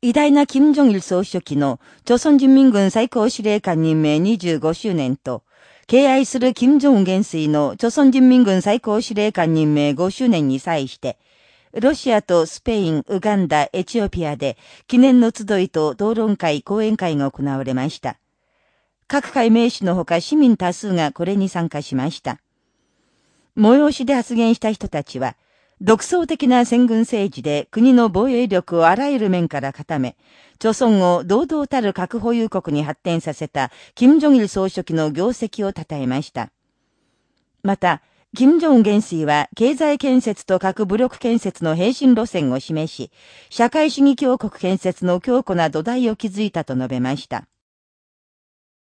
偉大な金正日総書記の、朝鮮人民軍最高司令官任命25周年と、敬愛する金正恩元帥の朝鮮人民軍最高司令官任命5周年に際して、ロシアとスペイン、ウガンダ、エチオピアで記念の集いと討論会、講演会が行われました。各界名士のほか市民多数がこれに参加しました。催しで発言した人たちは、独創的な戦軍政治で国の防衛力をあらゆる面から固め、朝鮮を堂々たる核保有国に発展させた、金正日総書記の業績を称えました。また、金正恩元帥は経済建設と核武力建設の平進路線を示し、社会主義強国建設の強固な土台を築いたと述べました。